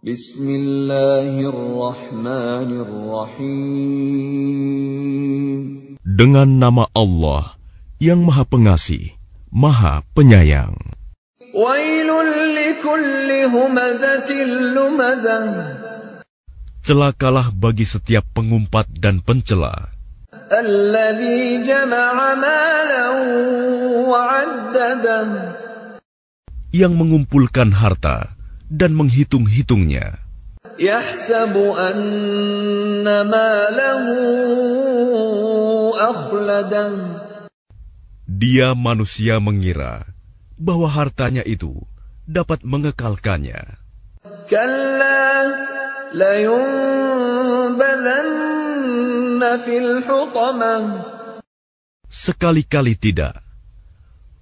Bismillahirrahmanirrahim. Dengan nama Allah yang Maha Pengasih, Maha Penyayang. Celakalah bagi setiap pengumpat dan pencela. Yang mengumpulkan harta dan menghitung-hitungnya. Dia manusia mengira bahwa hartanya itu dapat mengekalkannya. Sekali-kali tidak.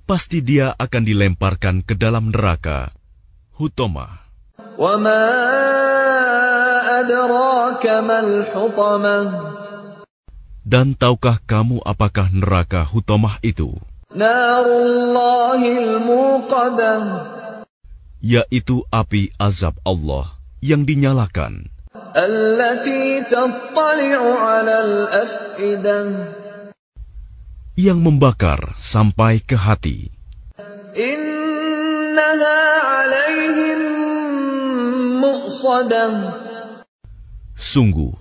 Pasti dia akan dilemparkan ke dalam neraka. Hutomah. Dan tahukah kamu apakah neraka Hutomah itu? Yaitu api azab Allah yang dinyalakan yang membakar sampai ke hati. Sungguh,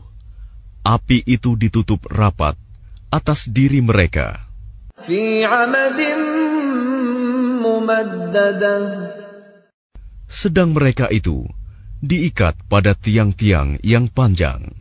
api itu ditutup rapat atas diri mereka. Sedang mereka itu diikat pada tiang-tiang yang panjang.